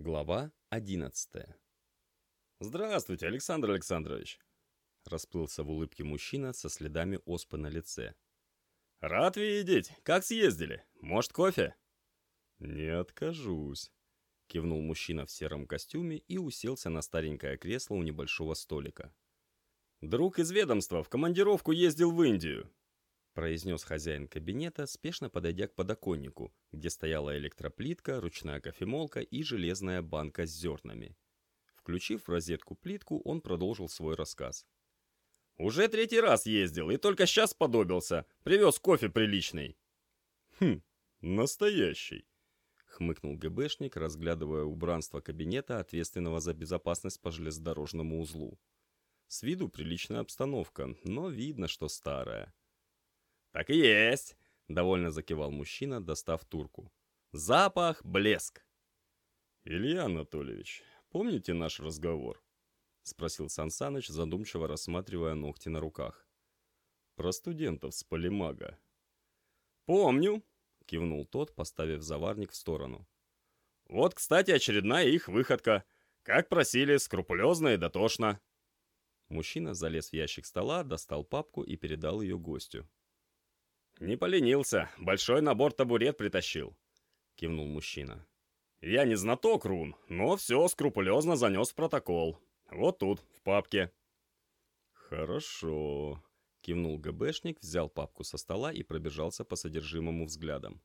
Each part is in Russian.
Глава 11 «Здравствуйте, Александр Александрович!» Расплылся в улыбке мужчина со следами оспы на лице. «Рад видеть! Как съездили? Может, кофе?» «Не откажусь», — кивнул мужчина в сером костюме и уселся на старенькое кресло у небольшого столика. «Друг из ведомства в командировку ездил в Индию», произнес хозяин кабинета, спешно подойдя к подоконнику, где стояла электроплитка, ручная кофемолка и железная банка с зернами. Включив в розетку плитку, он продолжил свой рассказ. «Уже третий раз ездил и только сейчас подобился. Привез кофе приличный». «Хм, настоящий», — хмыкнул ГБшник, разглядывая убранство кабинета, ответственного за безопасность по железнодорожному узлу. С виду приличная обстановка, но видно, что старая. «Так и есть!» — довольно закивал мужчина, достав турку. «Запах, блеск!» «Илья Анатольевич, помните наш разговор?» — спросил Сансаныч, задумчиво рассматривая ногти на руках. «Про студентов с полимага». «Помню!» — кивнул тот, поставив заварник в сторону. «Вот, кстати, очередная их выходка. Как просили, скрупулезно и дотошно». Мужчина залез в ящик стола, достал папку и передал ее гостю. «Не поленился, большой набор табурет притащил», — кивнул мужчина. «Я не знаток рун, но все скрупулезно занес в протокол. Вот тут, в папке». «Хорошо», — кивнул ГБшник, взял папку со стола и пробежался по содержимому взглядом.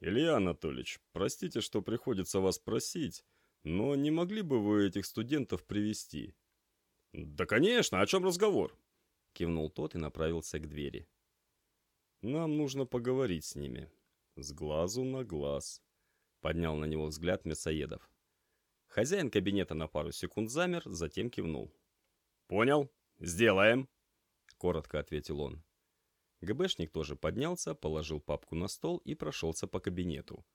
«Илья Анатольевич, простите, что приходится вас просить, но не могли бы вы этих студентов привести? «Да, конечно, о чем разговор?» — кивнул тот и направился к двери. Нам нужно поговорить с ними. С глазу на глаз. Поднял на него взгляд Мясоедов. Хозяин кабинета на пару секунд замер, затем кивнул. «Понял. Сделаем», — коротко ответил он. ГБшник тоже поднялся, положил папку на стол и прошелся по кабинету.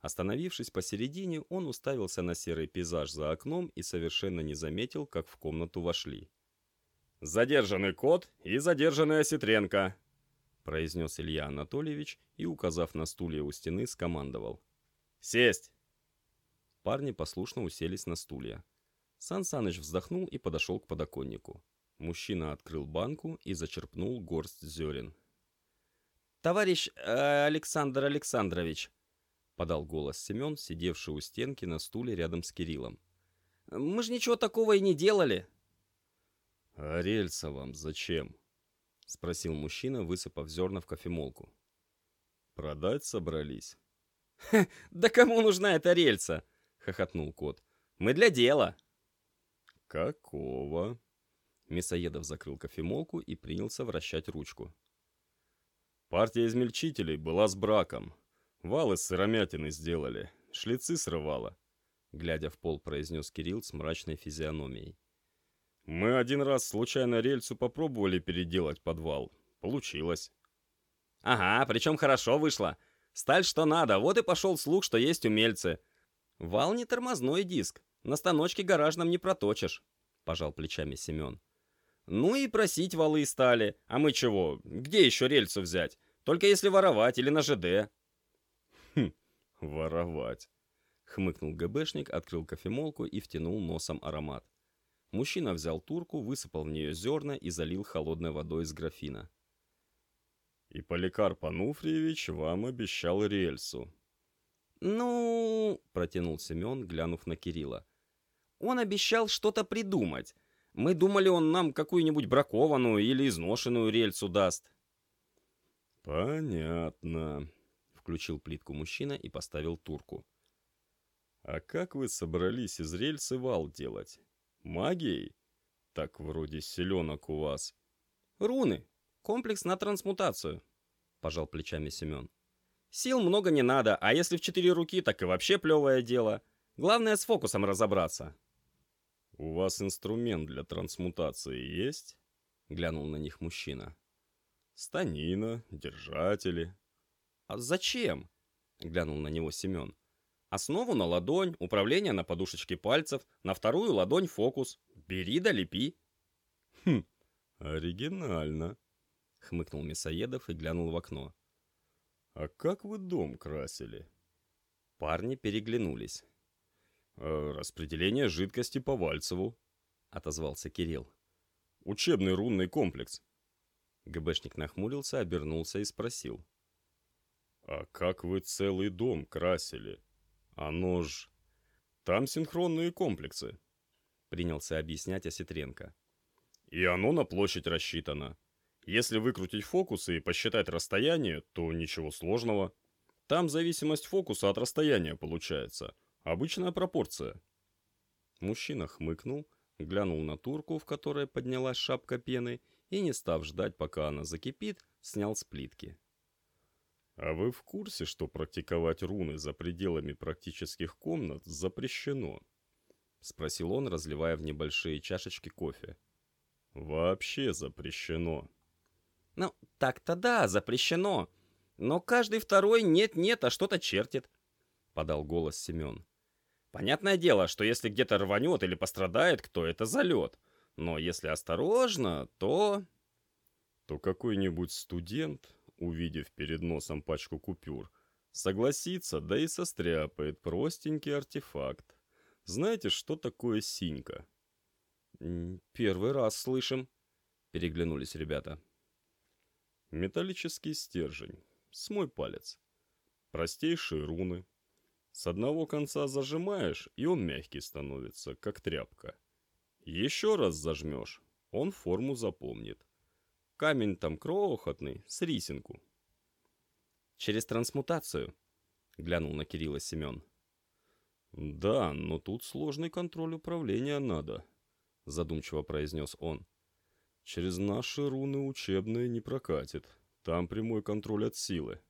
Остановившись посередине, он уставился на серый пейзаж за окном и совершенно не заметил, как в комнату вошли. «Задержанный кот и задержанная Ситренко», произнес Илья Анатольевич и, указав на стулья у стены, скомандовал. «Сесть!» Парни послушно уселись на стулья. Сан Саныч вздохнул и подошел к подоконнику. Мужчина открыл банку и зачерпнул горсть зерен. «Товарищ э, Александр Александрович!» — подал голос Семен, сидевший у стенки на стуле рядом с Кириллом. «Мы же ничего такого и не делали!» «А рельса вам зачем?» — спросил мужчина, высыпав зерна в кофемолку. «Продать собрались?» «Да кому нужна эта рельса?» — хохотнул кот. «Мы для дела». «Какого?» Мясоедов закрыл кофемолку и принялся вращать ручку. «Партия измельчителей была с браком. Вал из сыромятины сделали. Шлицы срывала», — глядя в пол, произнес Кирилл с мрачной физиономией. Мы один раз случайно рельсу попробовали переделать подвал. Получилось. Ага, причем хорошо вышло. Сталь что надо, вот и пошел слух, что есть умельцы. Вал не тормозной диск. На станочке гаражном не проточишь. Пожал плечами Семен. Ну и просить валы стали. А мы чего? Где еще рельсу взять? Только если воровать или на ЖД. Хм, воровать. Хмыкнул ГБшник, открыл кофемолку и втянул носом аромат. Мужчина взял турку, высыпал в нее зерна и залил холодной водой из графина. «И Поликарп Ануфриевич вам обещал рельсу». «Ну...» — протянул Семен, глянув на Кирилла. «Он обещал что-то придумать. Мы думали, он нам какую-нибудь бракованную или изношенную рельсу даст». «Понятно», — включил плитку мужчина и поставил турку. «А как вы собрались из рельсы вал делать? Магией? Так вроде селенок у вас. Руны. Комплекс на трансмутацию. Пожал плечами Семен. Сил много не надо, а если в четыре руки, так и вообще плевое дело. Главное с фокусом разобраться. У вас инструмент для трансмутации есть? Глянул на них мужчина. Станина, держатели. А зачем? Глянул на него Семен. Основу на ладонь, управление на подушечке пальцев, на вторую ладонь фокус. Бери да лепи. Хм, оригинально, хмыкнул Мясоедов и глянул в окно. А как вы дом красили? Парни переглянулись. Э, «Распределение жидкости по Вальцеву», — отозвался Кирилл. «Учебный рунный комплекс». ГБшник нахмурился, обернулся и спросил. «А как вы целый дом красили? Оно ж...» «Там синхронные комплексы», — принялся объяснять Осетренко. «И оно на площадь рассчитано. Если выкрутить фокусы и посчитать расстояние, то ничего сложного. Там зависимость фокуса от расстояния получается. Обычная пропорция. Мужчина хмыкнул, глянул на турку, в которой поднялась шапка пены, и, не став ждать, пока она закипит, снял с плитки. «А вы в курсе, что практиковать руны за пределами практических комнат запрещено?» — спросил он, разливая в небольшие чашечки кофе. «Вообще запрещено». Ну, так-то да, запрещено. Но каждый второй нет-нет, а что-то чертит. Подал голос Семен. Понятное дело, что если где-то рванет или пострадает, кто это залет. Но если осторожно, то... То какой-нибудь студент, увидев перед носом пачку купюр, согласится, да и состряпает простенький артефакт. Знаете, что такое синька? Первый раз слышим, переглянулись ребята. Металлический стержень. С мой палец. Простейшие руны. С одного конца зажимаешь, и он мягкий становится, как тряпка. Еще раз зажмешь, он форму запомнит. Камень там крохотный, с рисинку. Через трансмутацию? Глянул на Кирилла Семен. Да, но тут сложный контроль управления надо, задумчиво произнес он. Через наши руны учебные не прокатит. Там прямой контроль от силы.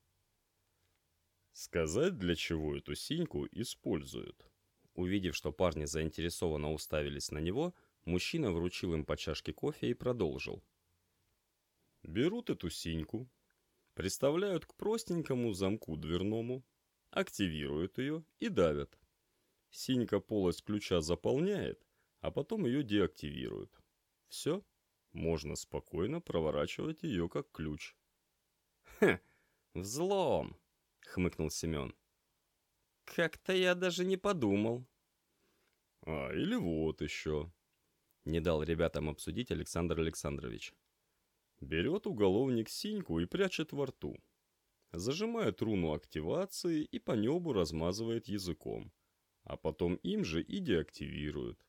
Сказать, для чего эту синьку используют? Увидев, что парни заинтересованно уставились на него, мужчина вручил им по чашке кофе и продолжил. Берут эту синьку, приставляют к простенькому замку дверному, активируют ее и давят. Синька полость ключа заполняет, а потом ее деактивируют. Все можно спокойно проворачивать ее как ключ. «Хе, взлом!» — хмыкнул Семен. «Как-то я даже не подумал». «А, или вот еще», — не дал ребятам обсудить Александр Александрович. Берет уголовник синьку и прячет во рту. Зажимает руну активации и по небу размазывает языком. А потом им же и деактивирует.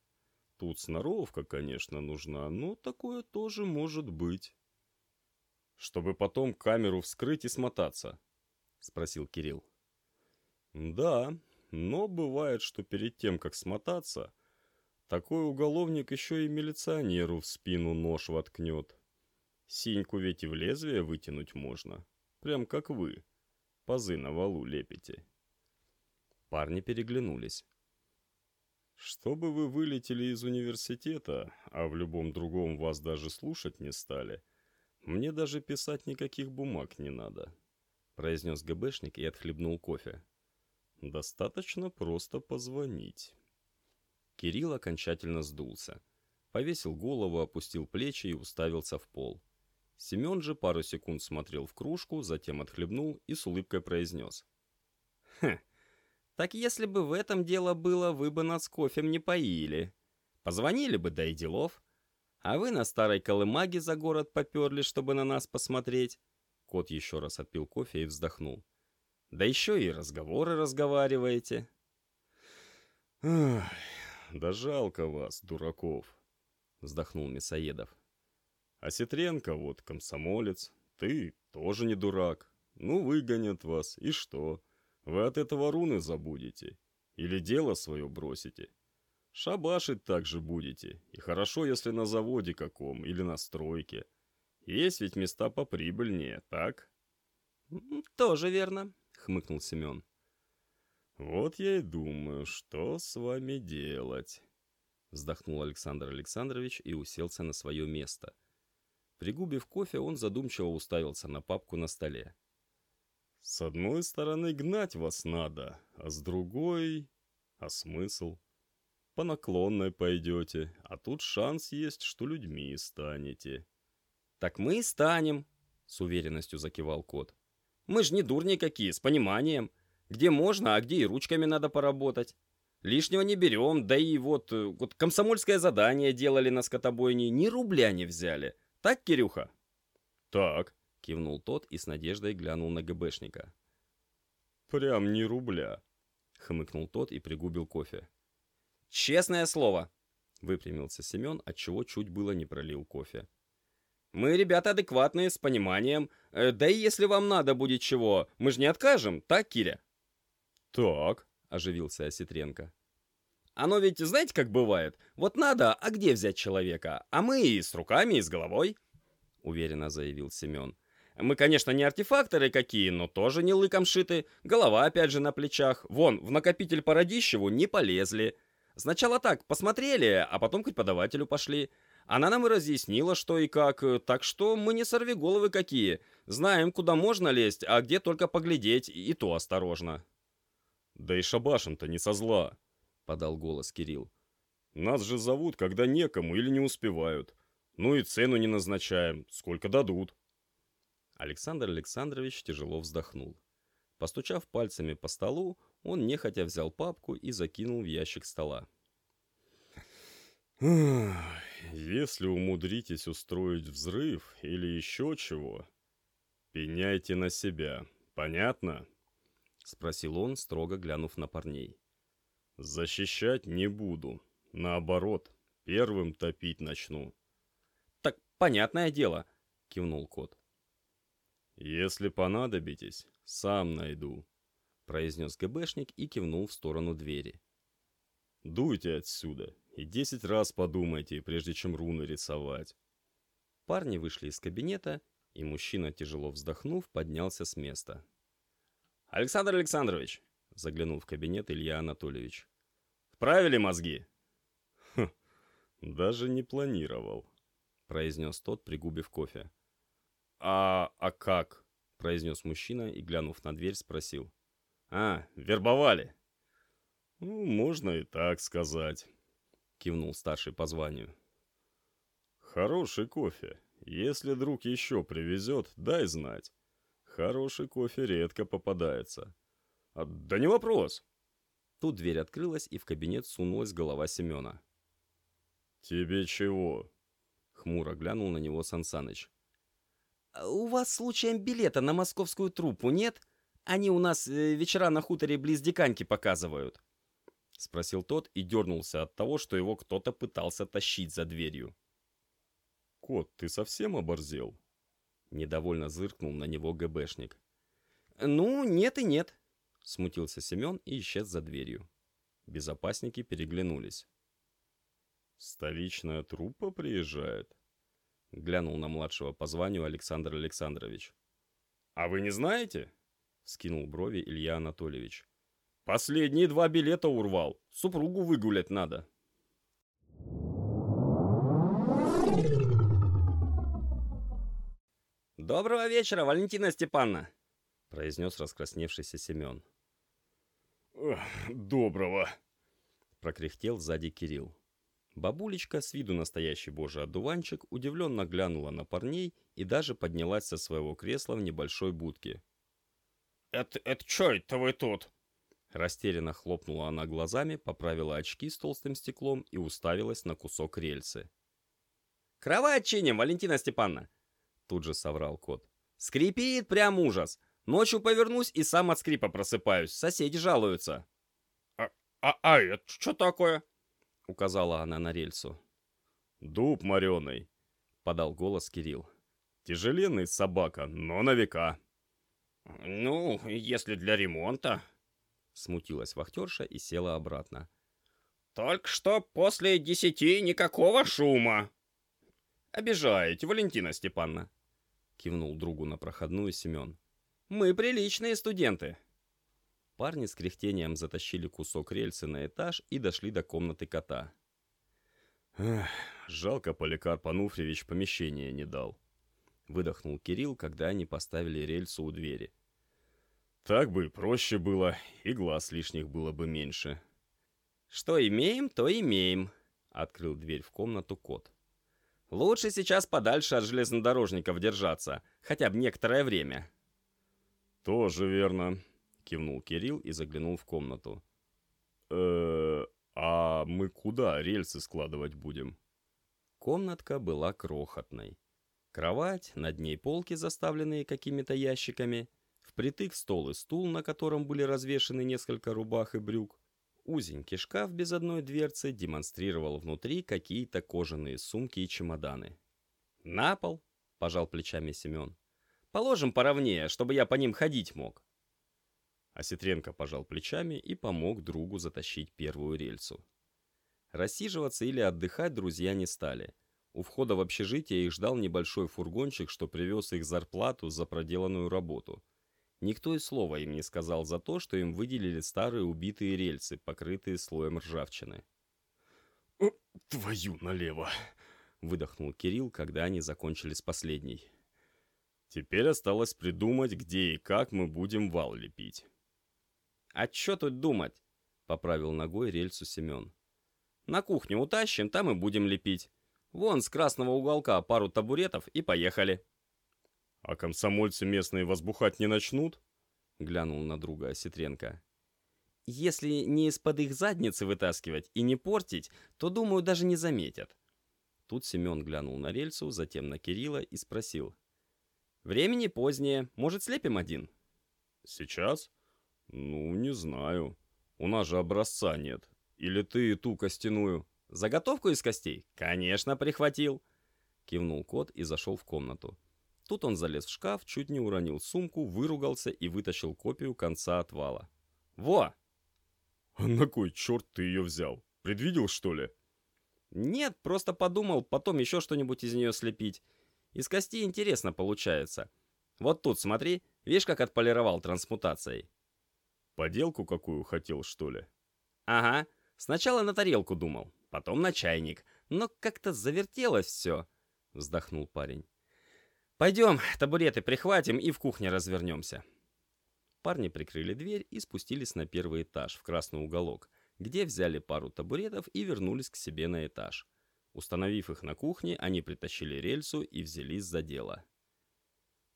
Тут сноровка, конечно, нужна, но такое тоже может быть. Чтобы потом камеру вскрыть и смотаться, спросил Кирилл. Да, но бывает, что перед тем, как смотаться, такой уголовник еще и милиционеру в спину нож воткнет. Синьку ведь и в лезвие вытянуть можно, прям как вы. Пазы на валу лепите. Парни переглянулись. Чтобы вы вылетели из университета, а в любом другом вас даже слушать не стали, мне даже писать никаких бумаг не надо», — произнес ГБшник и отхлебнул кофе. «Достаточно просто позвонить». Кирилл окончательно сдулся. Повесил голову, опустил плечи и уставился в пол. Семен же пару секунд смотрел в кружку, затем отхлебнул и с улыбкой произнес. «Хм, так если бы в этом дело было, вы бы нас кофем не поили. Позвонили бы, да и делов. А вы на старой колымаге за город поперли, чтобы на нас посмотреть. Кот еще раз отпил кофе и вздохнул. Да еще и разговоры разговариваете. Ах, да жалко вас, дураков, вздохнул Мясоедов. А Ситренко вот комсомолец, ты тоже не дурак. Ну, выгонят вас, и что? Вы от этого руны забудете. Или дело свое бросите. Шабашить также будете. И хорошо, если на заводе каком или на стройке. Есть ведь места поприбыльнее, так? Тоже верно, хмыкнул Семен. Вот я и думаю, что с вами делать. Вздохнул Александр Александрович и уселся на свое место. Пригубив кофе, он задумчиво уставился на папку на столе. С одной стороны гнать вас надо, а с другой... А смысл? По наклонной пойдете, а тут шанс есть, что людьми станете. Так мы и станем, с уверенностью закивал кот. Мы ж не дурни какие, с пониманием. Где можно, а где и ручками надо поработать. Лишнего не берем, да и вот, э, вот комсомольское задание делали на скотобойне, ни рубля не взяли. Так, Кирюха?» «Так», — кивнул тот и с надеждой глянул на ГБшника. «Прям не рубля», — хмыкнул тот и пригубил кофе. «Честное слово!» — выпрямился Семен, отчего чуть было не пролил кофе. «Мы ребята адекватные, с пониманием. Э, да и если вам надо будет чего, мы же не откажем, так, Киря?» «Так», оживился Осетренко. Оно ведь, знаете, как бывает? Вот надо, а где взять человека? А мы и с руками, и с головой, уверенно заявил Семен. Мы, конечно, не артефакторы какие, но тоже не лыком шиты. Голова опять же на плечах. Вон, в накопитель по Радищеву не полезли. Сначала так, посмотрели, а потом к преподавателю пошли. Она нам и разъяснила, что и как, так что мы не сорви головы какие. Знаем, куда можно лезть, а где только поглядеть, и то осторожно. «Да и шабашим-то не со зла», — подал голос Кирилл. «Нас же зовут, когда некому или не успевают. Ну и цену не назначаем, сколько дадут». Александр Александрович тяжело вздохнул. Постучав пальцами по столу, он нехотя взял папку и закинул в ящик стола. «Если умудритесь устроить взрыв или еще чего, пеняйте на себя, понятно?» — спросил он, строго глянув на парней. «Защищать не буду. Наоборот, первым топить начну». «Так понятное дело», — кивнул кот. «Если понадобитесь, сам найду», — произнес ГБшник и кивнул в сторону двери. «Дуйте отсюда и десять раз подумайте, прежде чем руны рисовать». Парни вышли из кабинета, и мужчина, тяжело вздохнув, поднялся с места. «Александр Александрович!» — заглянул в кабинет Илья Анатольевич. «Вправили мозги?» «Хм, даже не планировал», — произнес тот, пригубив кофе. «А, а как?» — произнес мужчина и, глянув на дверь, спросил. «А, вербовали?» «Ну, можно и так сказать», — кивнул старший по званию. «Хороший кофе. Если друг еще привезет, дай знать. Хороший кофе редко попадается. А, да не вопрос. Тут дверь открылась, и в кабинет сунулась голова Семена. «Тебе чего?» Хмуро глянул на него Сансаныч. «А «У вас случаем билета на московскую труппу нет? Они у нас э, вечера на хуторе близ Диканьки показывают». Спросил тот и дернулся от того, что его кто-то пытался тащить за дверью. «Кот, ты совсем оборзел?» Недовольно зыркнул на него ГБшник. «Ну, нет и нет», — смутился Семен и исчез за дверью. Безопасники переглянулись. «Столичная труппа приезжает?» — глянул на младшего по званию Александр Александрович. «А вы не знаете?» — скинул брови Илья Анатольевич. «Последние два билета урвал. Супругу выгулять надо». «Доброго вечера, Валентина Степановна!» — произнес раскрасневшийся Семен. «Доброго!» — прокряхтел сзади Кирилл. Бабулечка, с виду настоящий божий одуванчик, удивленно глянула на парней и даже поднялась со своего кресла в небольшой будке. «Это, это что это вы тут?» Растерянно хлопнула она глазами, поправила очки с толстым стеклом и уставилась на кусок рельсы. «Кровать чиним, Валентина Степановна!» Тут же соврал кот. «Скрипит прям ужас! Ночью повернусь и сам от скрипа просыпаюсь. Соседи жалуются». «А, а, а это что такое?» Указала она на рельсу. «Дуб мореный», — подал голос Кирилл. «Тяжеленный собака, но на века». «Ну, если для ремонта...» Смутилась вахтерша и села обратно. «Только что после десяти никакого шума!» «Обижаете, Валентина Степановна!» Кивнул другу на проходную Семен. «Мы приличные студенты!» Парни с кряхтением затащили кусок рельсы на этаж и дошли до комнаты кота. Эх, жалко, Поликарп Ануфриевич помещение не дал. Выдохнул Кирилл, когда они поставили рельсу у двери. Так бы проще было, и глаз лишних было бы меньше. «Что имеем, то имеем», — открыл дверь в комнату кот. Лучше сейчас подальше от железнодорожников держаться, хотя бы некоторое время. Тоже верно, кивнул Кирилл и заглянул в комнату. э а мы куда рельсы складывать будем?» Комнатка была крохотной. Кровать, над ней полки, заставленные какими-то ящиками, впритык стол и стул, на котором были развешаны несколько рубах и брюк. Узенький шкаф без одной дверцы демонстрировал внутри какие-то кожаные сумки и чемоданы. «На пол!» — пожал плечами Семен. «Положим поровнее, чтобы я по ним ходить мог». Осетренко пожал плечами и помог другу затащить первую рельсу. Рассиживаться или отдыхать друзья не стали. У входа в общежитие их ждал небольшой фургончик, что привез их зарплату за проделанную работу. Никто и слова им не сказал за то, что им выделили старые убитые рельсы, покрытые слоем ржавчины. «Твою налево!» — выдохнул Кирилл, когда они закончили с последней. «Теперь осталось придумать, где и как мы будем вал лепить». «А чё тут думать?» — поправил ногой рельсу Семен. «На кухню утащим, там и будем лепить. Вон с красного уголка пару табуретов и поехали». «А комсомольцы местные возбухать не начнут?» — глянул на друга Осетренко. «Если не из-под их задницы вытаскивать и не портить, то, думаю, даже не заметят». Тут Семен глянул на рельсу, затем на Кирилла и спросил. «Времени позднее. Может, слепим один?» «Сейчас?» «Ну, не знаю. У нас же образца нет. Или ты ту костяную?» «Заготовку из костей?» «Конечно, прихватил!» Кивнул кот и зашел в комнату. Тут он залез в шкаф, чуть не уронил сумку, выругался и вытащил копию конца отвала. «Во!» «А на кой черт ты ее взял? Предвидел, что ли?» «Нет, просто подумал, потом еще что-нибудь из нее слепить. Из кости интересно получается. Вот тут, смотри, видишь, как отполировал трансмутацией?» Поделку какую хотел, что ли? Ага. Сначала на тарелку думал, потом на чайник. Но как-то завертелось все, вздохнул парень. Пойдем, табуреты прихватим и в кухне развернемся. Парни прикрыли дверь и спустились на первый этаж, в красный уголок, где взяли пару табуретов и вернулись к себе на этаж. Установив их на кухне, они притащили рельсу и взялись за дело.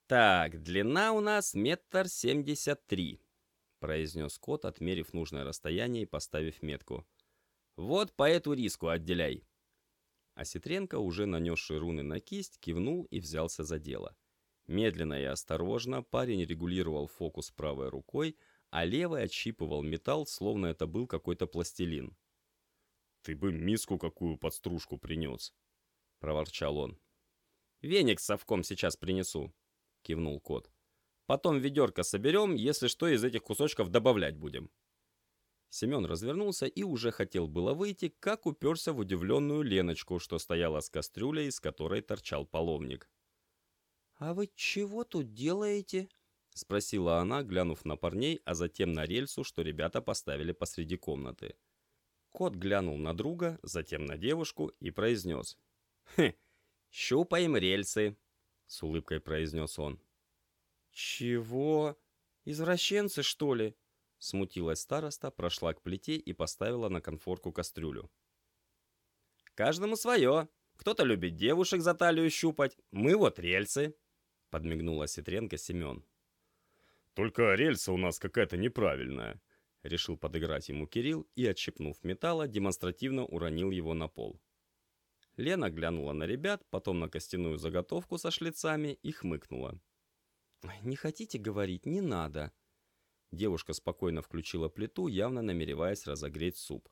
Так, длина у нас метр семьдесят три произнес кот, отмерив нужное расстояние и поставив метку. «Вот по эту риску отделяй!» Осетренко, уже нанесший руны на кисть, кивнул и взялся за дело. Медленно и осторожно парень регулировал фокус правой рукой, а левой отщипывал металл, словно это был какой-то пластилин. «Ты бы миску какую под стружку принес!» — проворчал он. «Веник с совком сейчас принесу!» — кивнул кот. Потом ведерко соберем, если что, из этих кусочков добавлять будем». Семен развернулся и уже хотел было выйти, как уперся в удивленную Леночку, что стояла с кастрюлей, из которой торчал половник. «А вы чего тут делаете?» — спросила она, глянув на парней, а затем на рельсу, что ребята поставили посреди комнаты. Кот глянул на друга, затем на девушку и произнес. «Хм, щупаем рельсы», — с улыбкой произнес он. «Чего? Извращенцы, что ли?» Смутилась староста, прошла к плите и поставила на конфорку кастрюлю. «Каждому свое. Кто-то любит девушек за талию щупать, мы вот рельсы», — подмигнула Ситренко Семен. «Только рельса у нас какая-то неправильная», — решил подыграть ему Кирилл и, отщипнув металла, демонстративно уронил его на пол. Лена глянула на ребят, потом на костяную заготовку со шлицами и хмыкнула. «Не хотите говорить? Не надо». Девушка спокойно включила плиту, явно намереваясь разогреть суп.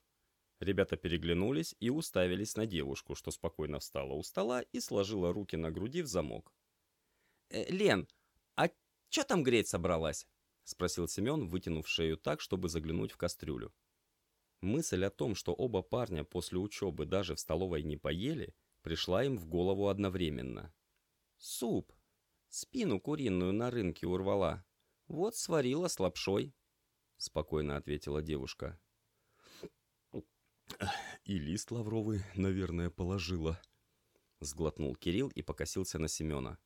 Ребята переглянулись и уставились на девушку, что спокойно встала у стола и сложила руки на груди в замок. «Э, «Лен, а чё там греть собралась?» — спросил Семен, вытянув шею так, чтобы заглянуть в кастрюлю. Мысль о том, что оба парня после учебы даже в столовой не поели, пришла им в голову одновременно. «Суп», Спину куриную на рынке урвала. Вот сварила с лапшой», — спокойно ответила девушка. «И лист лавровый, наверное, положила», — сглотнул Кирилл и покосился на Семена.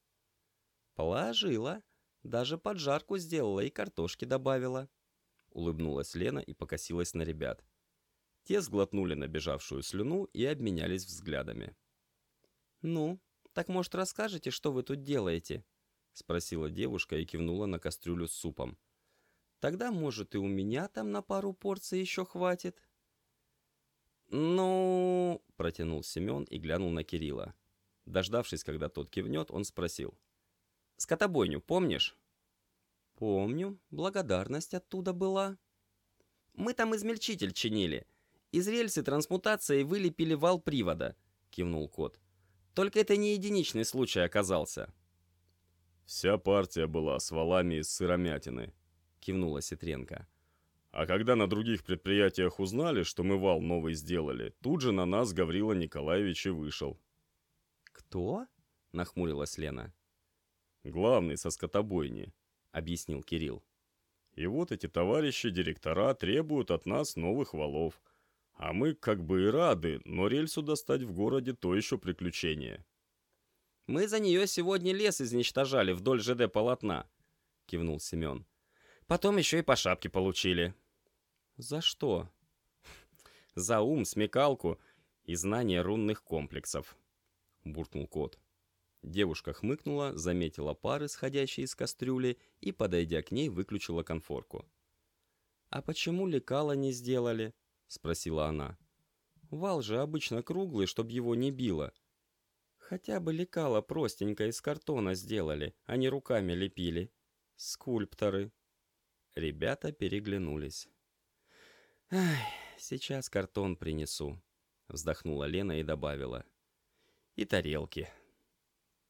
«Положила. Даже поджарку сделала и картошки добавила», — улыбнулась Лена и покосилась на ребят. Те сглотнули набежавшую слюну и обменялись взглядами. «Ну, так, может, расскажете, что вы тут делаете?» спросила девушка и кивнула на кастрюлю с супом. Тогда, может, и у меня там на пару порций еще хватит. «Ну...» — протянул Семен и глянул на Кирилла. Дождавшись, когда тот кивнет, он спросил. «Скотобойню помнишь?» «Помню. Благодарность оттуда была». «Мы там измельчитель чинили. Из рельсы трансмутацией вылепили вал привода», — кивнул кот. «Только это не единичный случай оказался». «Вся партия была с валами из сыромятины», — кивнула Ситренко. «А когда на других предприятиях узнали, что мы вал новый сделали, тут же на нас Гаврила Николаевич и вышел». «Кто?» — нахмурилась Лена. «Главный со скотобойни», — объяснил Кирилл. «И вот эти товарищи директора требуют от нас новых валов. А мы как бы и рады, но рельсу достать в городе то еще приключение». «Мы за нее сегодня лес изничтожали вдоль ЖД полотна», — кивнул Семен. «Потом еще и по шапке получили». «За что?» «За ум, смекалку и знание рунных комплексов», — буркнул кот. Девушка хмыкнула, заметила пары, сходящие из кастрюли, и, подойдя к ней, выключила конфорку. «А почему лекала не сделали?» — спросила она. «Вал же обычно круглый, чтобы его не било. Хотя бы лекало простенько из картона сделали, а не руками лепили. Скульпторы. Ребята переглянулись. «Ай, сейчас картон принесу», — вздохнула Лена и добавила. «И тарелки».